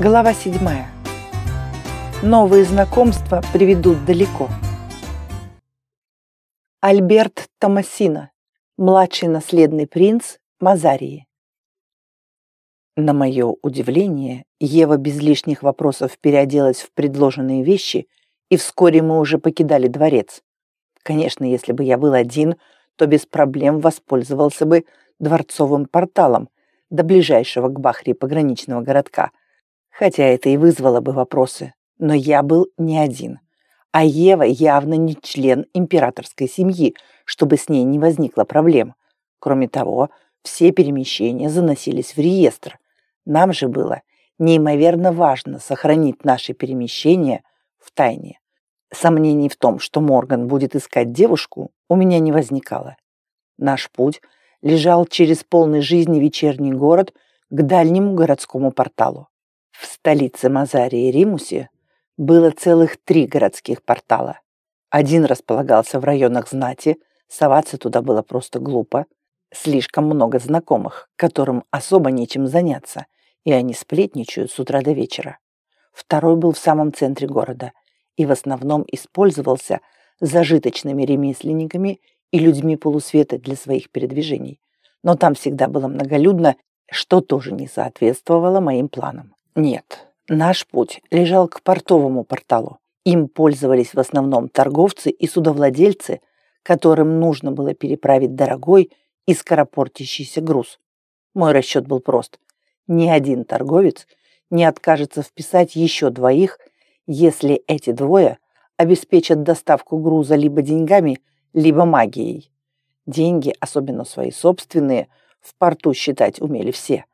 Глава 7. Новые знакомства приведут далеко. Альберт Томасино, младший наследный принц Мазарии. На мое удивление, Ева без лишних вопросов переоделась в предложенные вещи, и вскоре мы уже покидали дворец. Конечно, если бы я был один, то без проблем воспользовался бы дворцовым порталом до ближайшего к Бахре пограничного городка – хотя это и вызвало бы вопросы. Но я был не один. А Ева явно не член императорской семьи, чтобы с ней не возникло проблем. Кроме того, все перемещения заносились в реестр. Нам же было неимоверно важно сохранить наши перемещения в тайне. Сомнений в том, что Морган будет искать девушку, у меня не возникало. Наш путь лежал через полный жизни вечерний город к дальнему городскому порталу. В столице Мазарии Римусе было целых три городских портала. Один располагался в районах знати, соваться туда было просто глупо. Слишком много знакомых, которым особо нечем заняться, и они сплетничают с утра до вечера. Второй был в самом центре города и в основном использовался зажиточными ремесленниками и людьми полусвета для своих передвижений. Но там всегда было многолюдно, что тоже не соответствовало моим планам. Нет, наш путь лежал к портовому порталу. Им пользовались в основном торговцы и судовладельцы, которым нужно было переправить дорогой и скоропортящийся груз. Мой расчет был прост. Ни один торговец не откажется вписать еще двоих, если эти двое обеспечат доставку груза либо деньгами, либо магией. Деньги, особенно свои собственные, в порту считать умели все –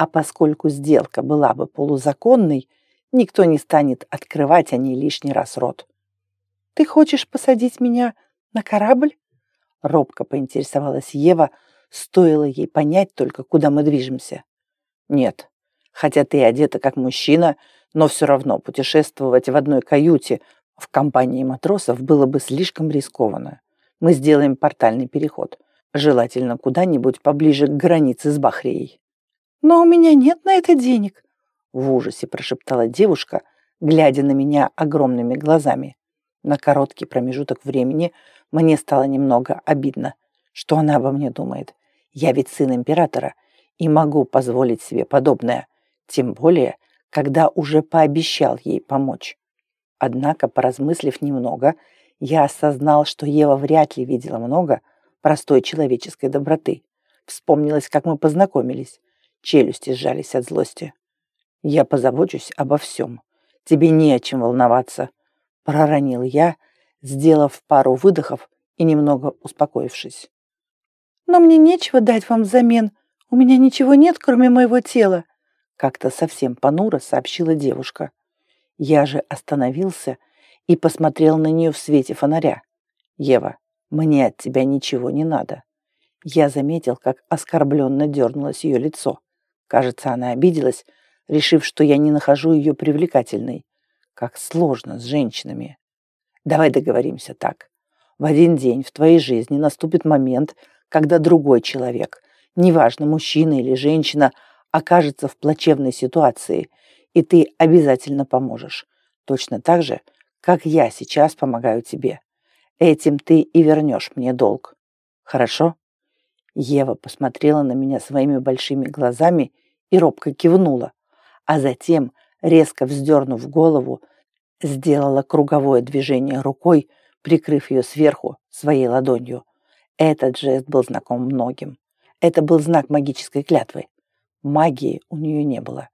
а поскольку сделка была бы полузаконной, никто не станет открывать о ней лишний раз рот. «Ты хочешь посадить меня на корабль?» Робко поинтересовалась Ева, стоило ей понять только, куда мы движемся. «Нет, хотя ты одета как мужчина, но все равно путешествовать в одной каюте в компании матросов было бы слишком рискованно. Мы сделаем портальный переход, желательно куда-нибудь поближе к границе с Бахрией». «Но у меня нет на это денег», — в ужасе прошептала девушка, глядя на меня огромными глазами. На короткий промежуток времени мне стало немного обидно, что она обо мне думает. Я ведь сын императора и могу позволить себе подобное, тем более, когда уже пообещал ей помочь. Однако, поразмыслив немного, я осознал, что Ева вряд ли видела много простой человеческой доброты. Вспомнилось, как мы познакомились. Челюсти сжались от злости. «Я позабочусь обо всем. Тебе не о чем волноваться», — проронил я, сделав пару выдохов и немного успокоившись. «Но мне нечего дать вам взамен. У меня ничего нет, кроме моего тела», — как-то совсем понуро сообщила девушка. Я же остановился и посмотрел на нее в свете фонаря. «Ева, мне от тебя ничего не надо». Я заметил, как оскорбленно дернулось ее лицо. Кажется, она обиделась, решив, что я не нахожу ее привлекательной. Как сложно с женщинами. Давай договоримся так. В один день в твоей жизни наступит момент, когда другой человек, неважно, мужчина или женщина, окажется в плачевной ситуации, и ты обязательно поможешь. Точно так же, как я сейчас помогаю тебе. Этим ты и вернешь мне долг. Хорошо? Ева посмотрела на меня своими большими глазами и робко кивнула, а затем, резко вздернув голову, сделала круговое движение рукой, прикрыв ее сверху своей ладонью. Этот жест был знаком многим. Это был знак магической клятвы. Магии у нее не было.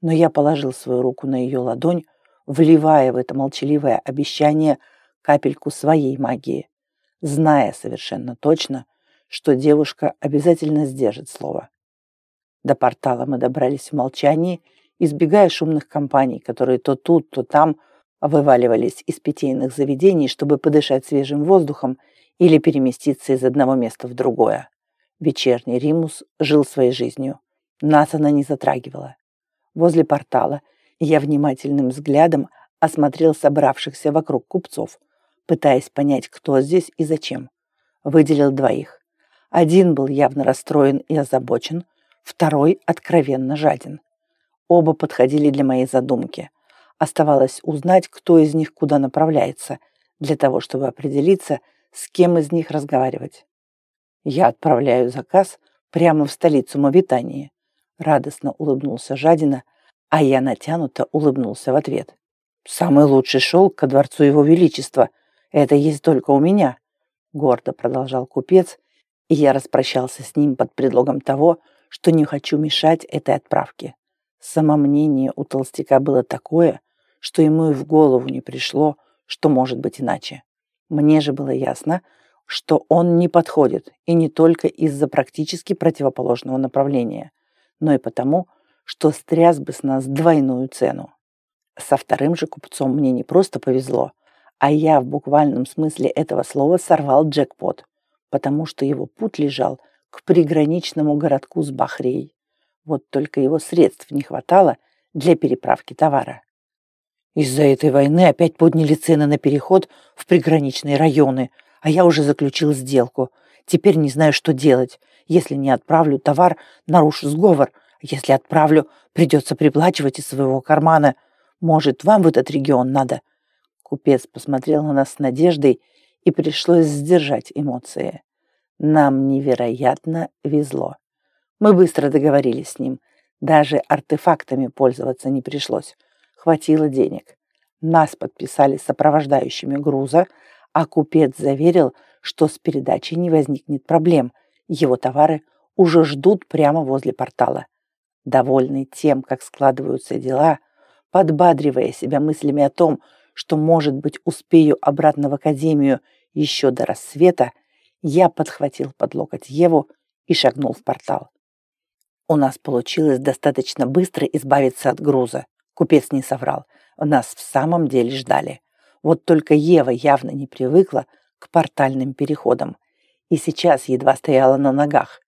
Но я положил свою руку на ее ладонь, вливая в это молчаливое обещание капельку своей магии, зная совершенно точно, что девушка обязательно сдержит слово. До портала мы добрались в молчании, избегая шумных компаний, которые то тут, то там вываливались из питейных заведений, чтобы подышать свежим воздухом или переместиться из одного места в другое. Вечерний Римус жил своей жизнью. Нас она не затрагивала. Возле портала я внимательным взглядом осмотрел собравшихся вокруг купцов, пытаясь понять, кто здесь и зачем. Выделил двоих. Один был явно расстроен и озабочен – второй откровенно жаден. Оба подходили для моей задумки. Оставалось узнать, кто из них куда направляется, для того, чтобы определиться, с кем из них разговаривать. Я отправляю заказ прямо в столицу Мавитании. Радостно улыбнулся Жадина, а я натянуто улыбнулся в ответ. Самый лучший шелк ко дворцу его величества. Это есть только у меня. Гордо продолжал купец, и я распрощался с ним под предлогом того, что не хочу мешать этой отправке. Самомнение у толстяка было такое, что ему и в голову не пришло, что может быть иначе. Мне же было ясно, что он не подходит, и не только из-за практически противоположного направления, но и потому, что стряс бы с нас двойную цену. Со вторым же купцом мне не просто повезло, а я в буквальном смысле этого слова сорвал джекпот, потому что его путь лежал к приграничному городку с Бахрей. Вот только его средств не хватало для переправки товара. Из-за этой войны опять подняли цены на переход в приграничные районы, а я уже заключил сделку. Теперь не знаю, что делать. Если не отправлю товар, нарушу сговор. Если отправлю, придется приплачивать из своего кармана. Может, вам в этот регион надо?» Купец посмотрел на нас с надеждой, и пришлось сдержать эмоции. Нам невероятно везло. Мы быстро договорились с ним. Даже артефактами пользоваться не пришлось хватило денег. Нас подписали сопровождающими груза, а купец заверил, что с передачей не возникнет проблем. Его товары уже ждут прямо возле портала. Довольный тем, как складываются дела, подбадривая себя мыслями о том, что, может быть, успею обратно в академию еще до рассвета, я подхватил под локоть Еву и шагнул в портал. У нас получилось достаточно быстро избавиться от груза. Купец не соврал. Нас в самом деле ждали. Вот только Ева явно не привыкла к портальным переходам и сейчас едва стояла на ногах.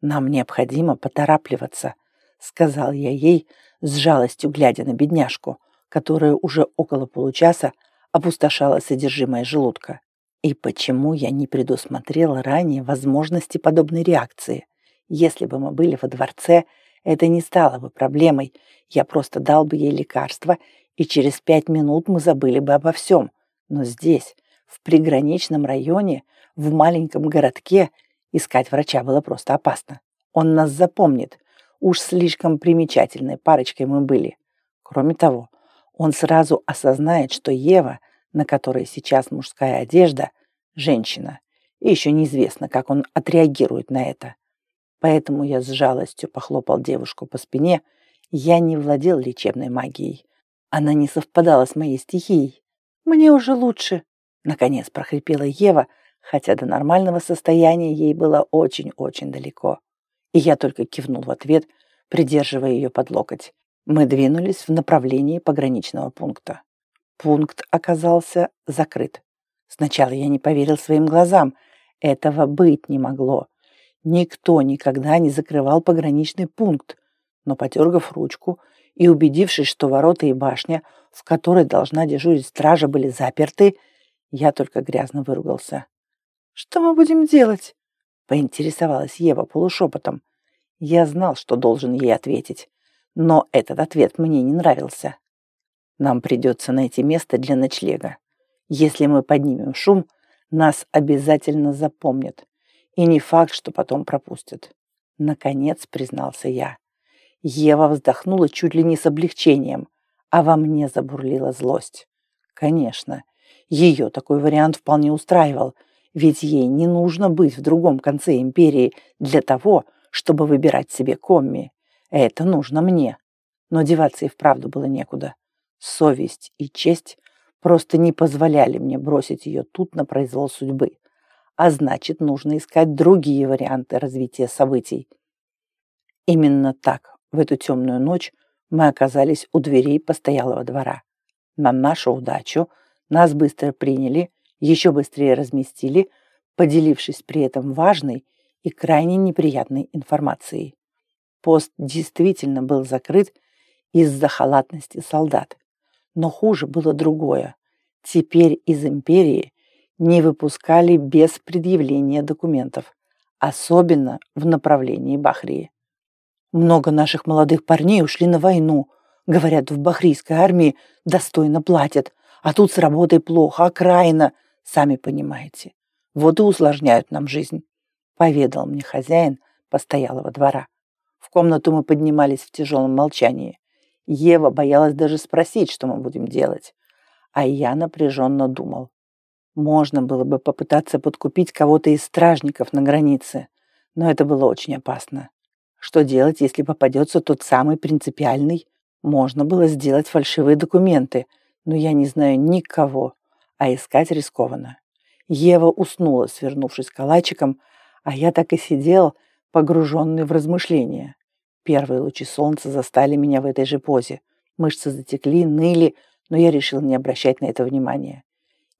«Нам необходимо поторапливаться», — сказал я ей, с жалостью глядя на бедняжку, которая уже около получаса опустошала содержимое желудка. И почему я не предусмотрела ранее возможности подобной реакции? Если бы мы были во дворце, это не стало бы проблемой. Я просто дал бы ей лекарство, и через пять минут мы забыли бы обо всем. Но здесь, в приграничном районе, в маленьком городке, искать врача было просто опасно. Он нас запомнит. Уж слишком примечательной парочкой мы были. Кроме того, он сразу осознает, что Ева, на которой сейчас мужская одежда, женщина. И еще неизвестно, как он отреагирует на это. Поэтому я с жалостью похлопал девушку по спине. Я не владел лечебной магией. Она не совпадала с моей стихией. «Мне уже лучше», — наконец прохрипела Ева, хотя до нормального состояния ей было очень-очень далеко. И я только кивнул в ответ, придерживая ее под локоть. Мы двинулись в направлении пограничного пункта. Пункт оказался закрыт. Сначала я не поверил своим глазам. Этого быть не могло. Никто никогда не закрывал пограничный пункт, но подергав ручку и убедившись, что ворота и башня, в которой должна дежурить стража, были заперты, я только грязно выругался. «Что мы будем делать?» — поинтересовалась Ева полушепотом. Я знал, что должен ей ответить, но этот ответ мне не нравился. Нам придется найти место для ночлега. Если мы поднимем шум, нас обязательно запомнят. И не факт, что потом пропустят. Наконец признался я. Ева вздохнула чуть ли не с облегчением, а во мне забурлила злость. Конечно, ее такой вариант вполне устраивал, ведь ей не нужно быть в другом конце империи для того, чтобы выбирать себе комми. Это нужно мне. Но деваться и вправду было некуда. Совесть и честь просто не позволяли мне бросить ее тут на произвол судьбы а значит, нужно искать другие варианты развития событий. Именно так в эту темную ночь мы оказались у дверей постоялого двора. На нашу удачу нас быстро приняли, еще быстрее разместили, поделившись при этом важной и крайне неприятной информацией. Пост действительно был закрыт из-за халатности солдат. Но хуже было другое. Теперь из империи не выпускали без предъявления документов, особенно в направлении Бахрии. Много наших молодых парней ушли на войну. Говорят, в бахрийской армии достойно платят, а тут с работой плохо, окраина, сами понимаете. Вот и усложняют нам жизнь, поведал мне хозяин постоялого двора. В комнату мы поднимались в тяжелом молчании. Ева боялась даже спросить, что мы будем делать. А я напряженно думал. Можно было бы попытаться подкупить кого-то из стражников на границе, но это было очень опасно. Что делать, если попадется тот самый принципиальный? Можно было сделать фальшивые документы, но я не знаю никого, а искать рискованно. Ева уснула, свернувшись калачиком, а я так и сидел, погруженный в размышления. Первые лучи солнца застали меня в этой же позе. Мышцы затекли, ныли, но я решил не обращать на это внимания.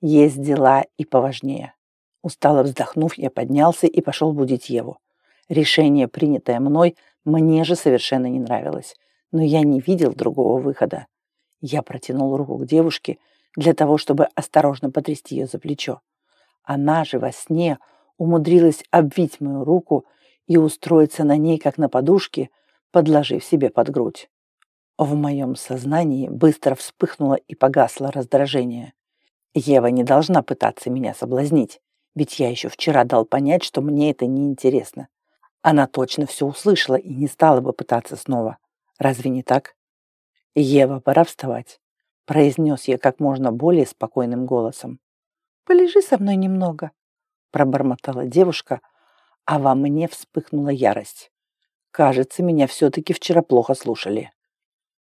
Есть дела и поважнее. Устало вздохнув, я поднялся и пошел будить Еву. Решение, принятое мной, мне же совершенно не нравилось, но я не видел другого выхода. Я протянул руку к девушке для того, чтобы осторожно потрясти ее за плечо. Она же во сне умудрилась обвить мою руку и устроиться на ней, как на подушке, подложив себе под грудь. В моем сознании быстро вспыхнуло и погасло раздражение. Ева не должна пытаться меня соблазнить, ведь я еще вчера дал понять, что мне это не интересно. Она точно все услышала и не стала бы пытаться снова. Разве не так? «Ева, пора вставать», — произнес я как можно более спокойным голосом. «Полежи со мной немного», — пробормотала девушка, а во мне вспыхнула ярость. Кажется, меня все-таки вчера плохо слушали.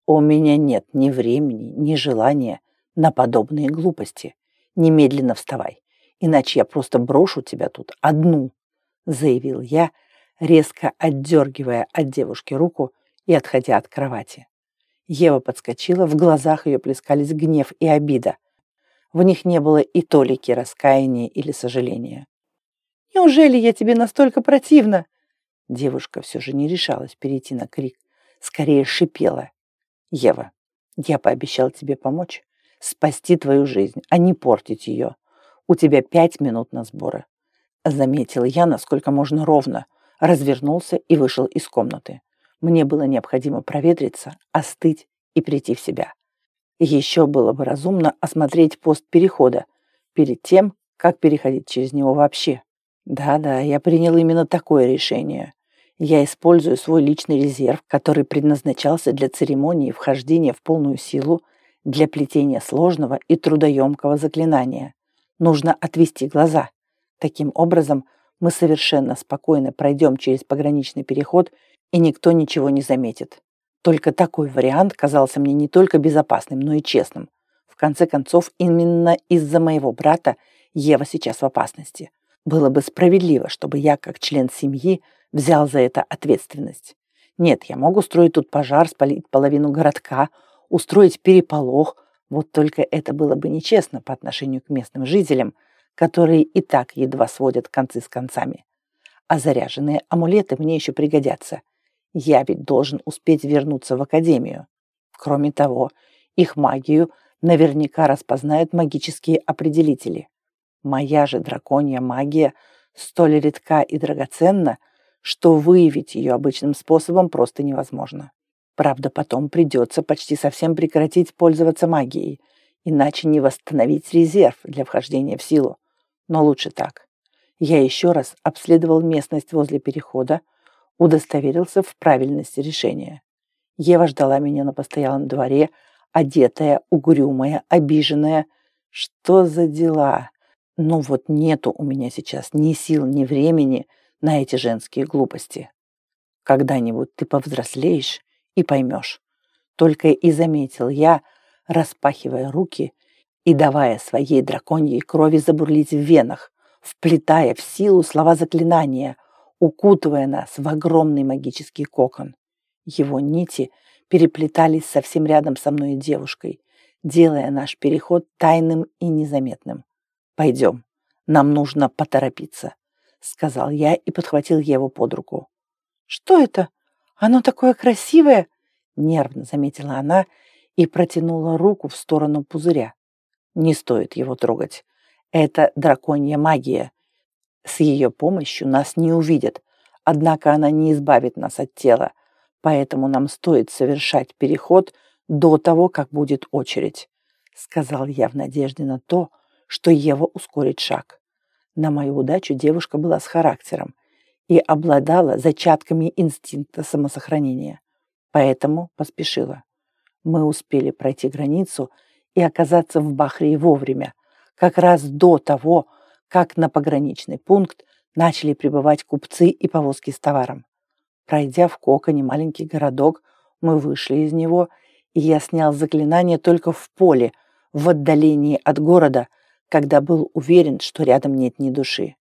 У меня нет ни времени, ни желания на подобные глупости. Немедленно вставай, иначе я просто брошу тебя тут одну, заявил я, резко отдергивая от девушки руку и отходя от кровати. Ева подскочила, в глазах ее плескались гнев и обида. В них не было и толики раскаяния или сожаления. «Неужели я тебе настолько противна?» Девушка все же не решалась перейти на крик, скорее шипела. «Ева, я пообещал тебе помочь, спасти твою жизнь, а не портить ее. У тебя пять минут на сборы». Заметил я, насколько можно ровно, развернулся и вышел из комнаты. Мне было необходимо проветриться, остыть и прийти в себя. Еще было бы разумно осмотреть пост перехода перед тем, как переходить через него вообще. Да-да, я принял именно такое решение. Я использую свой личный резерв, который предназначался для церемонии вхождения в полную силу, для плетения сложного и трудоемкого заклинания. Нужно отвести глаза. Таким образом, мы совершенно спокойно пройдем через пограничный переход, и никто ничего не заметит. Только такой вариант казался мне не только безопасным, но и честным. В конце концов, именно из-за моего брата Ева сейчас в опасности. Было бы справедливо, чтобы я, как член семьи, взял за это ответственность. Нет, я могу устроить тут пожар, спалить половину городка, устроить переполох, вот только это было бы нечестно по отношению к местным жителям, которые и так едва сводят концы с концами. А заряженные амулеты мне еще пригодятся. Я ведь должен успеть вернуться в академию. Кроме того, их магию наверняка распознают магические определители. Моя же драконья магия столь редка и драгоценна, что выявить ее обычным способом просто невозможно. Правда, потом придется почти совсем прекратить пользоваться магией, иначе не восстановить резерв для вхождения в силу но лучше так. Я еще раз обследовал местность возле перехода, удостоверился в правильности решения. Ева ждала меня на постоялом дворе, одетая, угрюмая, обиженная. Что за дела? Ну вот нету у меня сейчас ни сил, ни времени на эти женские глупости. Когда-нибудь ты повзрослеешь и поймешь. Только и заметил я, распахивая руки и давая своей драконьей крови забурлить в венах, вплетая в силу слова заклинания, укутывая нас в огромный магический кокон. Его нити переплетались совсем рядом со мной и девушкой, делая наш переход тайным и незаметным. «Пойдем, нам нужно поторопиться», — сказал я и подхватил Еву под руку. «Что это? Оно такое красивое!» — нервно заметила она и протянула руку в сторону пузыря. Не стоит его трогать. Это драконья магия. С ее помощью нас не увидят, однако она не избавит нас от тела. Поэтому нам стоит совершать переход до того, как будет очередь, сказал я в надежде на то, что Ева ускорит шаг. На мою удачу девушка была с характером и обладала зачатками инстинкта самосохранения. Поэтому поспешила. Мы успели пройти границу и оказаться в Бахрии вовремя, как раз до того, как на пограничный пункт начали прибывать купцы и повозки с товаром. Пройдя в Коконе маленький городок, мы вышли из него, и я снял заклинание только в поле, в отдалении от города, когда был уверен, что рядом нет ни души.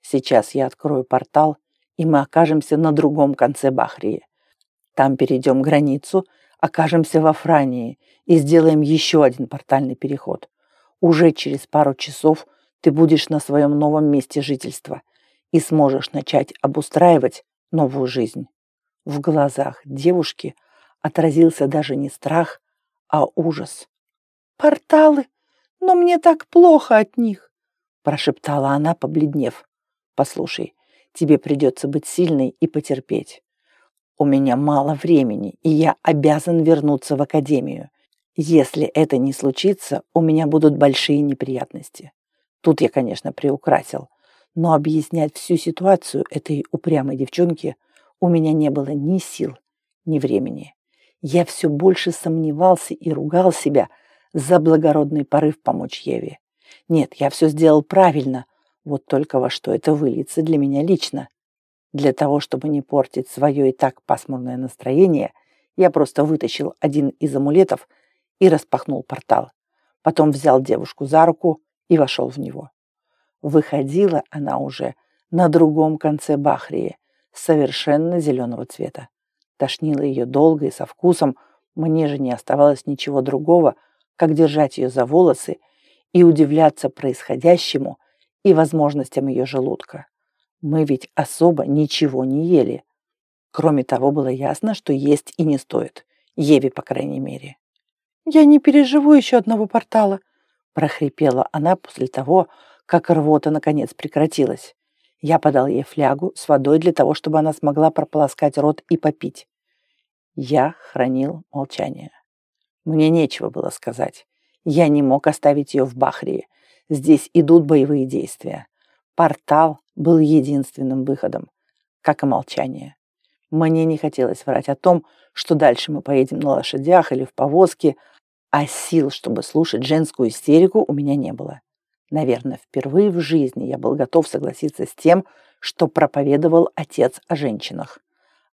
Сейчас я открою портал, и мы окажемся на другом конце Бахрии. Там перейдем границу, окажемся во Франии и сделаем еще один портальный переход. Уже через пару часов ты будешь на своем новом месте жительства и сможешь начать обустраивать новую жизнь. В глазах девушки отразился даже не страх, а ужас. «Порталы? Но мне так плохо от них!» прошептала она, побледнев. «Послушай, тебе придется быть сильной и потерпеть. У меня мало времени, и я обязан вернуться в академию. Если это не случится, у меня будут большие неприятности. Тут я, конечно, приукрасил, но объяснять всю ситуацию этой упрямой девчонке у меня не было ни сил, ни времени. Я все больше сомневался и ругал себя за благородный порыв помочь Еве. Нет, я все сделал правильно, вот только во что это выльется для меня лично. Для того, чтобы не портить свое и так пасмурное настроение, я просто вытащил один из амулетов и распахнул портал. Потом взял девушку за руку и вошел в него. Выходила она уже на другом конце Бахрии, совершенно зеленого цвета. Тошнило ее долго и со вкусом, мне же не оставалось ничего другого, как держать ее за волосы и удивляться происходящему и возможностям ее желудка. Мы ведь особо ничего не ели. Кроме того, было ясно, что есть и не стоит. Еве, по крайней мере. «Я не переживу еще одного портала», – прохрипела она после того, как рвота наконец прекратилась. Я подал ей флягу с водой для того, чтобы она смогла прополоскать рот и попить. Я хранил молчание. Мне нечего было сказать. Я не мог оставить ее в Бахрии. Здесь идут боевые действия. Портал был единственным выходом, как и молчание. Мне не хотелось врать о том, что дальше мы поедем на лошадях или в повозке, а сил, чтобы слушать женскую истерику, у меня не было. Наверное, впервые в жизни я был готов согласиться с тем, что проповедовал отец о женщинах.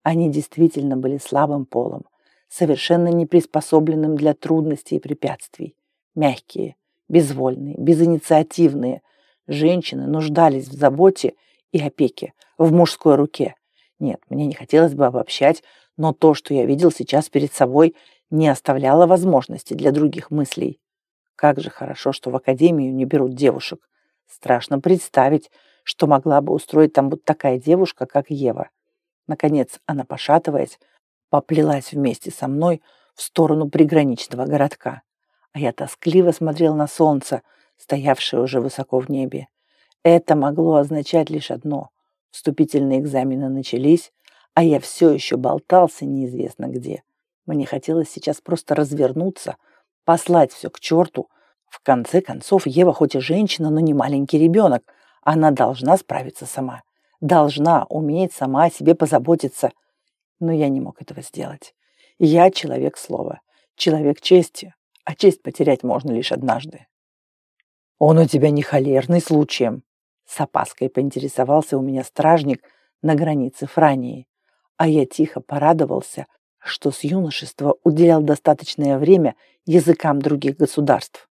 Они действительно были слабым полом, совершенно не приспособленным для трудностей и препятствий. Мягкие, безвольные, безинициативные. Женщины нуждались в заботе и опеке, в мужской руке. Нет, мне не хотелось бы обобщать, но то, что я видел сейчас перед собой, не оставляло возможности для других мыслей. Как же хорошо, что в академию не берут девушек. Страшно представить, что могла бы устроить там вот такая девушка, как Ева. Наконец, она, пошатываясь, поплелась вместе со мной в сторону приграничного городка. А я тоскливо смотрел на солнце, стоявшее уже высоко в небе. Это могло означать лишь одно. Вступительные экзамены начались, а я все еще болтался неизвестно где. Мне хотелось сейчас просто развернуться – послать все к черту. В конце концов, Ева хоть и женщина, но не маленький ребенок. Она должна справиться сама. Должна уметь сама о себе позаботиться. Но я не мог этого сделать. Я человек слова, человек чести, а честь потерять можно лишь однажды. «Он у тебя не холерный случаем?» С опаской поинтересовался у меня стражник на границе Франии, а я тихо порадовался, что с юношества уделял достаточное время языкам других государств.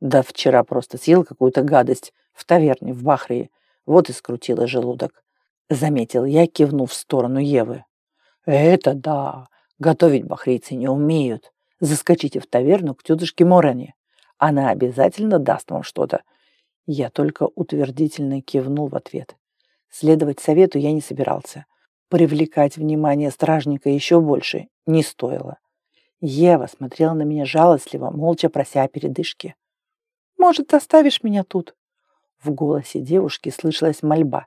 Да вчера просто съел какую-то гадость в таверне в Бахрии, вот и скрутило желудок. Заметил я, кивнув в сторону Евы. Это да, готовить бахрийцы не умеют. Заскочите в таверну к тетушке Моране. Она обязательно даст вам что-то. Я только утвердительно кивнул в ответ. Следовать совету я не собирался. Привлекать внимание стражника еще больше не стоило. Ева смотрела на меня жалостливо, молча прося о передышке. «Может, оставишь меня тут?» В голосе девушки слышалась мольба,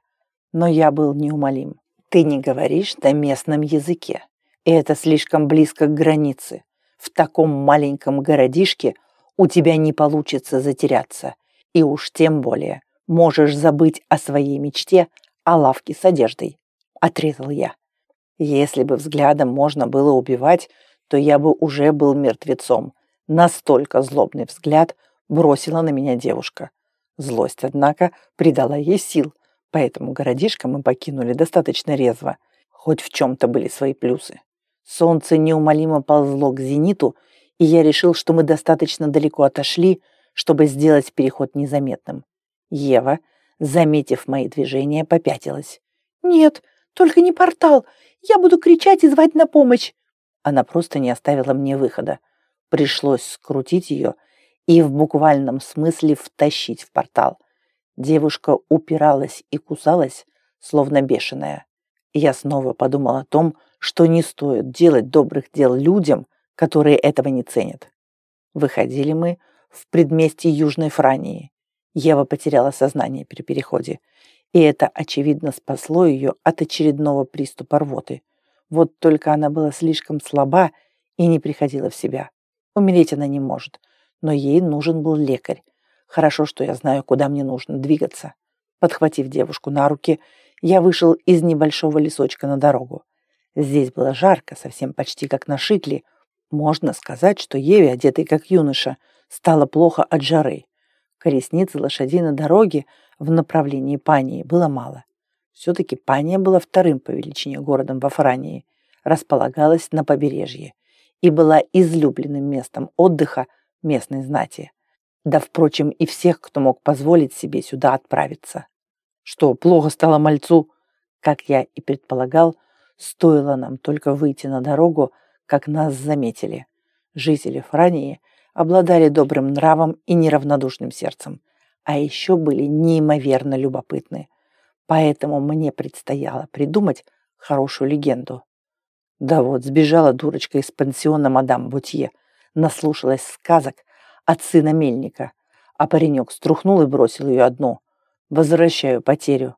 но я был неумолим. «Ты не говоришь на местном языке. И это слишком близко к границе. В таком маленьком городишке у тебя не получится затеряться. И уж тем более можешь забыть о своей мечте о лавке с одеждой. Отрезал я. Если бы взглядом можно было убивать, то я бы уже был мертвецом. Настолько злобный взгляд бросила на меня девушка. Злость, однако, придала ей сил, поэтому городишко мы покинули достаточно резво. Хоть в чем-то были свои плюсы. Солнце неумолимо ползло к зениту, и я решил, что мы достаточно далеко отошли, чтобы сделать переход незаметным. Ева, заметив мои движения, попятилась. «Нет, только не портал. Я буду кричать и звать на помощь!» Она просто не оставила мне выхода. Пришлось скрутить ее и в буквальном смысле втащить в портал. Девушка упиралась и кусалась, словно бешеная. Я снова подумал о том, что не стоит делать добрых дел людям, которые этого не ценят. Выходили мы в предместье Южной Франии. Ева потеряла сознание при переходе, и это, очевидно, спасло ее от очередного приступа рвоты. Вот только она была слишком слаба и не приходила в себя. Умереть она не может, но ей нужен был лекарь. Хорошо, что я знаю, куда мне нужно двигаться. Подхватив девушку на руки, я вышел из небольшого лесочка на дорогу. Здесь было жарко, совсем почти как на Шикле. Можно сказать, что Еве, одетой как юноша, стало плохо от жары. Колесниц лошадей на дороге в направлении Пании было мало. Все-таки Пания была вторым по величине городом во Франии, располагалась на побережье и была излюбленным местом отдыха местной знати. Да, впрочем, и всех, кто мог позволить себе сюда отправиться. Что, плохо стало мальцу? Как я и предполагал, стоило нам только выйти на дорогу, как нас заметили. Жители Франии обладали добрым нравом и неравнодушным сердцем, а еще были неимоверно любопытны. Поэтому мне предстояло придумать хорошую легенду. Да вот, сбежала дурочка из пансиона мадам Бутье, наслушалась сказок от сына мельника, а паренек струхнул и бросил ее одну. Возвращаю потерю.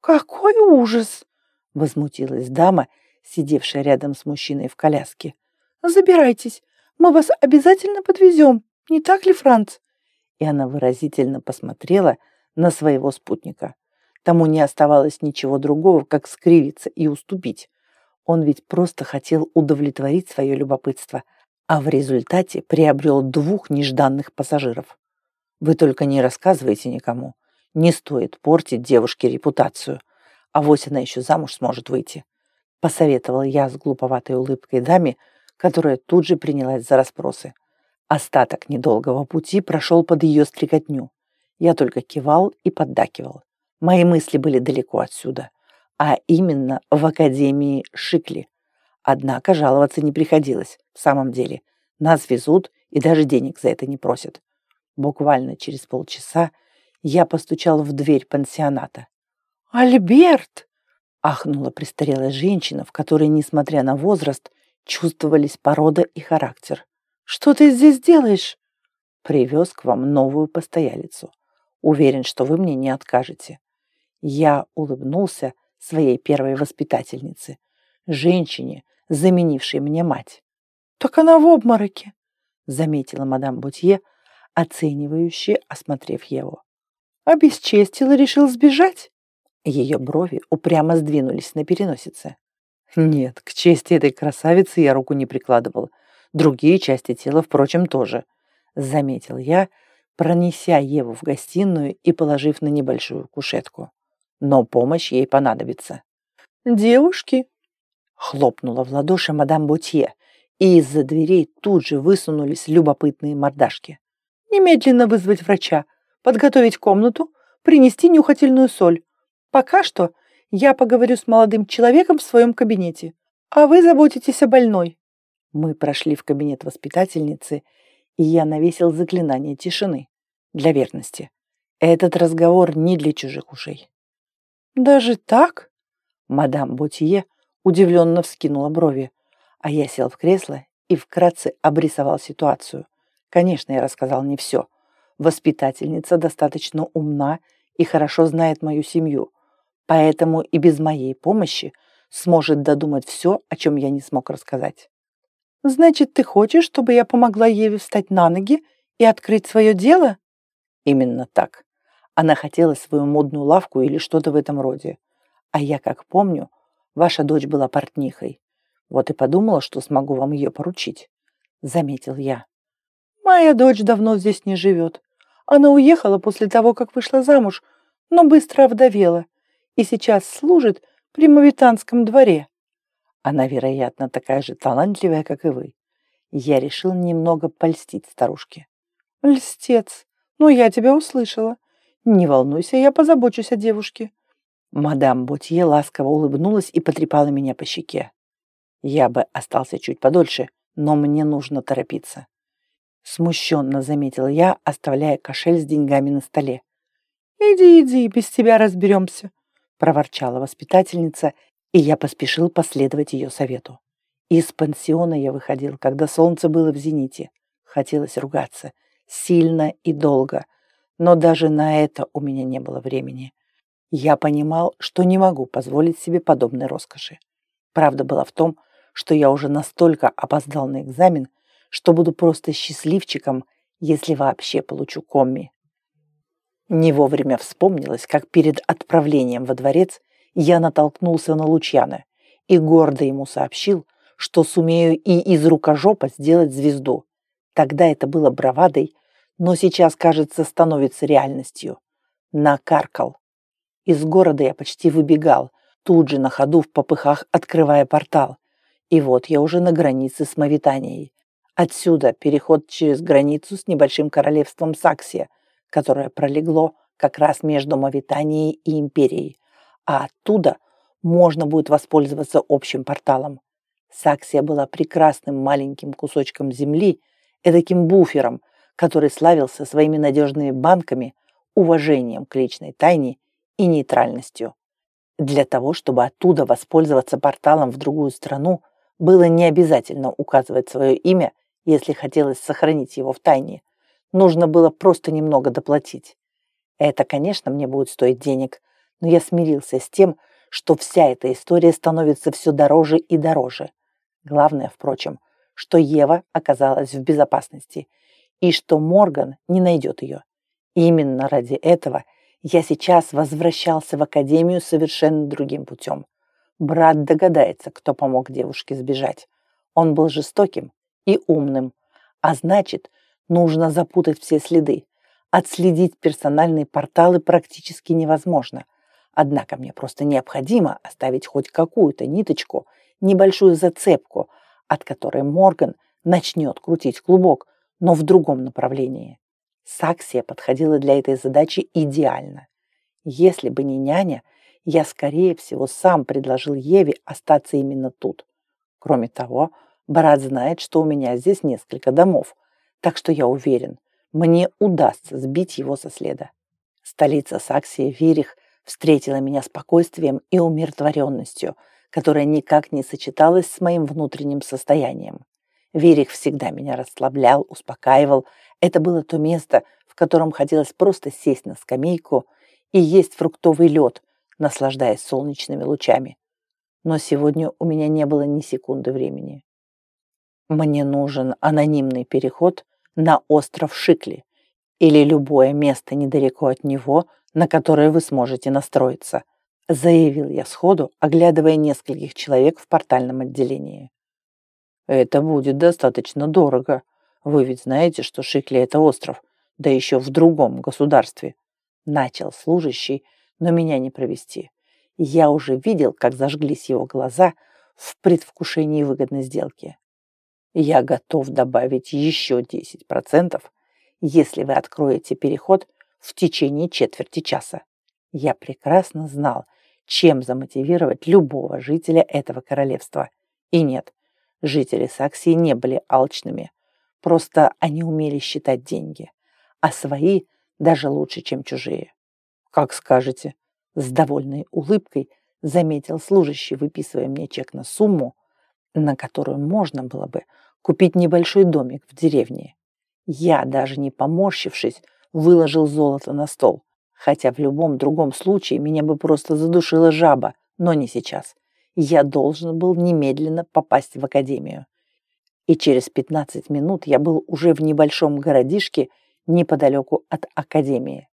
«Какой ужас!» — возмутилась дама, сидевшая рядом с мужчиной в коляске. «Забирайтесь, мы вас обязательно подвезем, не так ли, Франц?» И она выразительно посмотрела на своего спутника. Тому не оставалось ничего другого, как скривиться и уступить. Он ведь просто хотел удовлетворить свое любопытство, а в результате приобрел двух нежданных пассажиров. Вы только не рассказывайте никому. Не стоит портить девушке репутацию. А вось она еще замуж сможет выйти. Посоветовал я с глуповатой улыбкой даме, которая тут же принялась за расспросы. Остаток недолгого пути прошел под ее стрекотню. Я только кивал и поддакивал. Мои мысли были далеко отсюда, а именно в Академии Шикли. Однако жаловаться не приходилось, в самом деле. Нас везут и даже денег за это не просят. Буквально через полчаса я постучал в дверь пансионата. «Альберт!» – ахнула престарелая женщина, в которой, несмотря на возраст, чувствовались порода и характер. «Что ты здесь делаешь?» «Привез к вам новую постоялицу. Уверен, что вы мне не откажете». Я улыбнулся своей первой воспитательнице, женщине, заменившей мне мать. «Так она в обмороке», — заметила мадам Бутье, оценивающе осмотрев его. Обесчестил и решил сбежать? Ее брови упрямо сдвинулись на переносице. Нет, к чести этой красавицы я руку не прикладывал. Другие части тела, впрочем, тоже. Заметил я, пронеся Еву в гостиную и положив на небольшую кушетку. Но помощь ей понадобится. «Девушки!» Хлопнула в ладоши мадам Бутье, и из-за дверей тут же высунулись любопытные мордашки. «Немедленно вызвать врача подготовить комнату, принести нюхательную соль. Пока что я поговорю с молодым человеком в своем кабинете, а вы заботитесь о больной». Мы прошли в кабинет воспитательницы, и я навесил заклинание тишины для верности. Этот разговор не для чужих ушей. «Даже так?» Мадам Ботье удивленно вскинула брови, а я сел в кресло и вкратце обрисовал ситуацию. Конечно, я рассказал не все, Воспитательница достаточно умна и хорошо знает мою семью, поэтому и без моей помощи сможет додумать все, о чем я не смог рассказать. «Значит, ты хочешь, чтобы я помогла Еве встать на ноги и открыть свое дело?» Именно так. Она хотела свою модную лавку или что-то в этом роде. А я, как помню, ваша дочь была портнихой. Вот и подумала, что смогу вам ее поручить. Заметил я. Моя дочь давно здесь не живет. Она уехала после того, как вышла замуж, но быстро овдовела и сейчас служит при Мавитанском дворе. Она, вероятно, такая же талантливая, как и вы. Я решил немного польстить старушке. Льстец, но я тебя услышала. Не волнуйся, я позабочусь о девушке. Мадам Ботье ласково улыбнулась и потрепала меня по щеке. Я бы остался чуть подольше, но мне нужно торопиться. Смущенно заметил я, оставляя кошель с деньгами на столе. «Иди, иди, без тебя разберемся», — проворчала воспитательница, и я поспешил последовать ее совету. Из пансиона я выходил, когда солнце было в зените. Хотелось ругаться. Сильно и долго. Но даже на это у меня не было времени. Я понимал, что не могу позволить себе подобной роскоши. Правда была в том, что я уже настолько опоздал на экзамен, что буду просто счастливчиком, если вообще получу комми. Не вовремя вспомнилось, как перед отправлением во дворец я натолкнулся на Лучьяна и гордо ему сообщил, что сумею и из рукожопа сделать звезду. Тогда это было бравадой, но сейчас, кажется, становится реальностью. Накаркал. Из города я почти выбегал, тут же на ходу в попыхах открывая портал. И вот я уже на границе с Мавитанией. Отсюда переход через границу с небольшим королевством Саксия, которое пролегло как раз между Мавитанией и Империей. А оттуда можно будет воспользоваться общим порталом. Саксия была прекрасным маленьким кусочком земли, эдаким буфером, который славился своими надежными банками, уважением к личной тайне и нейтральностью. Для того, чтобы оттуда воспользоваться порталом в другую страну, было не обязательно указывать свое имя, если хотелось сохранить его в тайне. Нужно было просто немного доплатить. Это, конечно, мне будет стоить денег, но я смирился с тем, что вся эта история становится все дороже и дороже. Главное, впрочем, что Ева оказалась в безопасности и что Морган не найдет ее. Именно ради этого – я сейчас возвращался в академию совершенно другим путем. Брат догадается, кто помог девушке сбежать. Он был жестоким и умным, а значит, нужно запутать все следы. Отследить персональные порталы практически невозможно. Однако мне просто необходимо оставить хоть какую-то ниточку, небольшую зацепку, от которой Морган начнет крутить клубок, но в другом направлении. Саксия подходила для этой задачи идеально. Если бы не няня, я, скорее всего, сам предложил Еве остаться именно тут. Кроме того, брат знает, что у меня здесь несколько домов, так что я уверен, мне удастся сбить его со следа. Столица Саксии, Вирих, встретила меня спокойствием и умиротворенностью, которая никак не сочеталась с моим внутренним состоянием. Верих всегда меня расслаблял, успокаивал. Это было то место, в котором хотелось просто сесть на скамейку и есть фруктовый лед, наслаждаясь солнечными лучами. Но сегодня у меня не было ни секунды времени. Мне нужен анонимный переход на остров Шикли или любое место недалеко от него, на которое вы сможете настроиться, заявил я сходу, оглядывая нескольких человек в портальном отделении. Это будет достаточно дорого. Вы ведь знаете, что Шикли – это остров, да еще в другом государстве. Начал служащий, но меня не провести. Я уже видел, как зажглись его глаза в предвкушении выгодной сделки. Я готов добавить еще 10%, если вы откроете переход в течение четверти часа. Я прекрасно знал, чем замотивировать любого жителя этого королевства. И нет, Жители Саксии не были алчными, просто они умели считать деньги, а свои даже лучше, чем чужие. «Как скажете», — с довольной улыбкой заметил служащий, выписывая мне чек на сумму, на которую можно было бы купить небольшой домик в деревне. Я, даже не поморщившись, выложил золото на стол, хотя в любом другом случае меня бы просто задушила жаба, но не сейчас. Я должен был немедленно попасть в академию. И через 15 минут я был уже в небольшом городишке неподалеку от академии.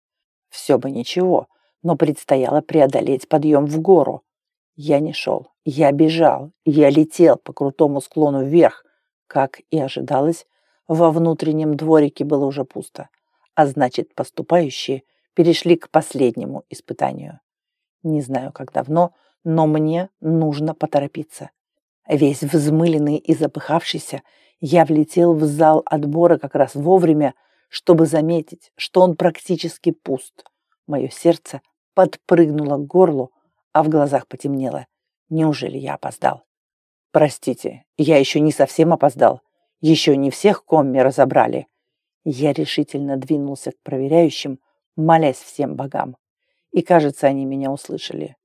Все бы ничего, но предстояло преодолеть подъем в гору. Я не шел, я бежал, я летел по крутому склону вверх. Как и ожидалось, во внутреннем дворике было уже пусто, а значит, поступающие перешли к последнему испытанию. Не знаю, как давно, но мне нужно поторопиться. Весь взмыленный и запыхавшийся, я влетел в зал отбора как раз вовремя, чтобы заметить, что он практически пуст. Мое сердце подпрыгнуло к горлу, а в глазах потемнело. Неужели я опоздал? Простите, я еще не совсем опоздал. Еще не всех комми разобрали. Я решительно двинулся к проверяющим, молясь всем богам. И, кажется, они меня услышали.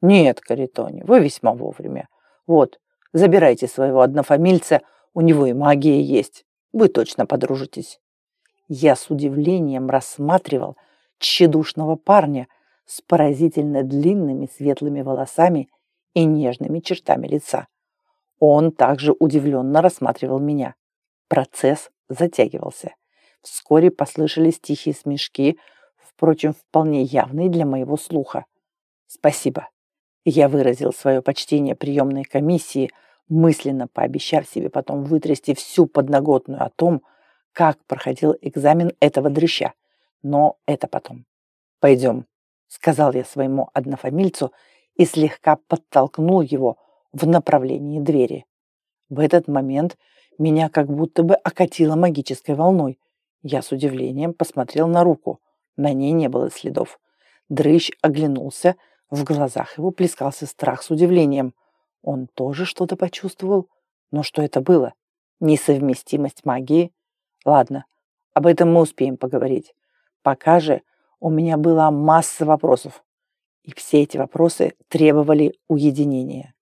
Нет, Каритони, вы весьма вовремя. Вот, забирайте своего однофамильца, у него и магия есть. Вы точно подружитесь. Я с удивлением рассматривал тщедушного парня с поразительно длинными светлыми волосами и нежными чертами лица. Он также удивленно рассматривал меня. Процесс затягивался. Вскоре послышались тихие смешки, впрочем, вполне явные для моего слуха. «Спасибо». Я выразил свое почтение приемной комиссии, мысленно пообещав себе потом вытрясти всю подноготную о том, как проходил экзамен этого дрыща. Но это потом. «Пойдем», — сказал я своему однофамильцу и слегка подтолкнул его в направлении двери. В этот момент меня как будто бы окатило магической волной. Я с удивлением посмотрел на руку. На ней не было следов. Дрыщ оглянулся, в глазах его плескался страх с удивлением. Он тоже что-то почувствовал. Но что это было? Несовместимость магии? Ладно, об этом мы успеем поговорить. Пока же у меня была масса вопросов. И все эти вопросы требовали уединения.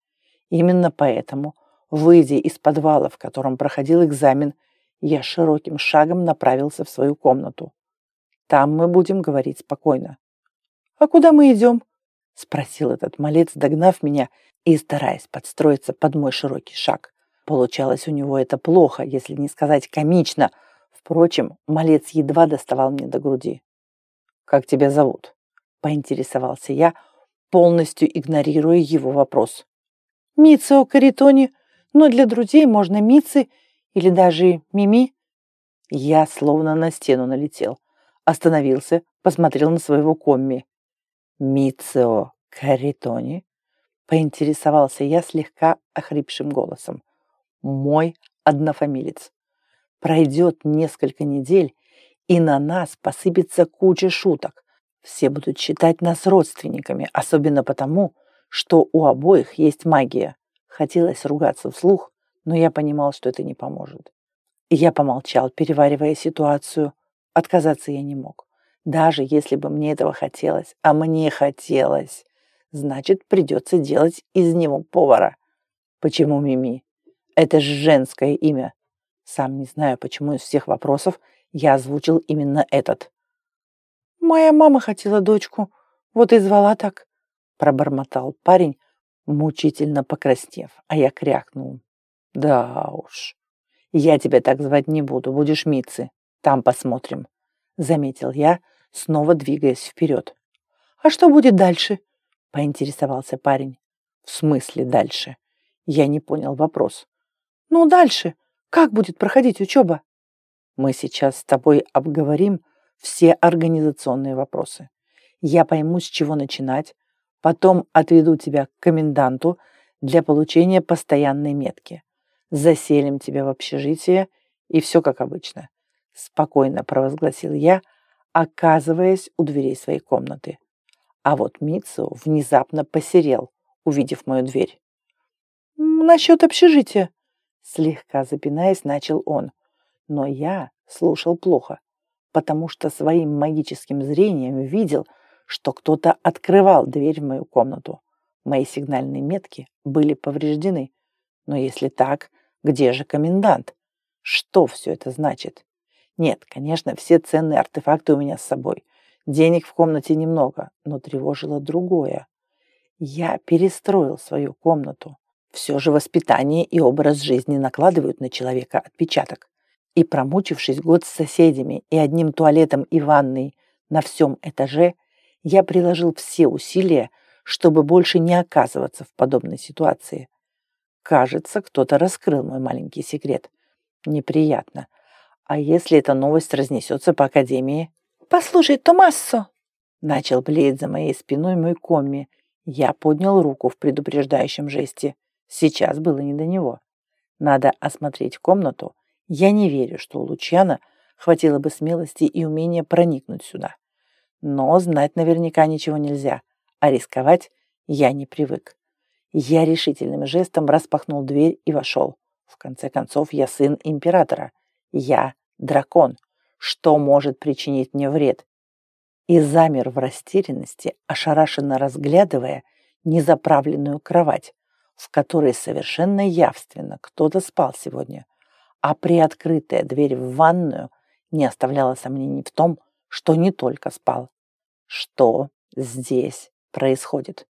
Именно поэтому, выйдя из подвала, в котором проходил экзамен, я широким шагом направился в свою комнату. Там мы будем говорить спокойно. «А куда мы идем?» — спросил этот малец, догнав меня и стараясь подстроиться под мой широкий шаг. Получалось у него это плохо, если не сказать комично. Впрочем, малец едва доставал мне до груди. «Как тебя зовут?» — поинтересовался я, полностью игнорируя его вопрос. «Мицио Каритони, но для друзей можно Мици или даже Мими». Я словно на стену налетел. Остановился, посмотрел на своего комми. «Мицио Каритони?» — поинтересовался я слегка охрипшим голосом. «Мой однофамилец. Пройдет несколько недель, и на нас посыпется куча шуток. Все будут считать нас родственниками, особенно потому, что у обоих есть магия. Хотелось ругаться вслух, но я понимал, что это не поможет. Я помолчал, переваривая ситуацию. Отказаться я не мог. Даже если бы мне этого хотелось, а мне хотелось, значит, придется делать из него повара. Почему Мими? Это же женское имя. Сам не знаю, почему из всех вопросов я озвучил именно этот. «Моя мама хотела дочку, вот и звала так», — пробормотал парень, мучительно покраснев, а я крякнул. «Да уж, я тебя так звать не буду, будешь Митцы, там посмотрим», — заметил я, снова двигаясь вперед. «А что будет дальше?» — поинтересовался парень. «В смысле дальше?» Я не понял вопрос. «Ну, дальше. Как будет проходить учеба?» «Мы сейчас с тобой обговорим все организационные вопросы. Я пойму, с чего начинать, потом отведу тебя к коменданту для получения постоянной метки. Заселим тебя в общежитие, и все как обычно», — спокойно провозгласил я, оказываясь у дверей своей комнаты. А вот Митсу внезапно посерел, увидев мою дверь. «Насчет общежития», Слегка запинаясь, начал он. Но я слушал плохо, потому что своим магическим зрением видел, что кто-то открывал дверь в мою комнату. Мои сигнальные метки были повреждены. Но если так, где же комендант? Что все это значит? Нет, конечно, все ценные артефакты у меня с собой. Денег в комнате немного, но тревожило другое. Я перестроил свою комнату. Все же воспитание и образ жизни накладывают на человека отпечаток. И промучившись год с соседями и одним туалетом и ванной на всем этаже, я приложил все усилия, чтобы больше не оказываться в подобной ситуации. Кажется, кто-то раскрыл мой маленький секрет. Неприятно. А если эта новость разнесется по академии? «Послушай, Томассо!» Начал блеять за моей спиной мой комми. Я поднял руку в предупреждающем жесте. Сейчас было не до него. Надо осмотреть комнату. Я не верю, что у Лучана хватило бы смелости и умения проникнуть сюда. Но знать наверняка ничего нельзя, а рисковать я не привык. Я решительным жестом распахнул дверь и вошел. В конце концов, я сын императора. Я дракон. Что может причинить мне вред? И замер в растерянности, ошарашенно разглядывая незаправленную кровать, в которой совершенно явственно кто-то спал сегодня, а приоткрытая дверь в ванную не оставляла сомнений в том, что не только спал. Что здесь происходит?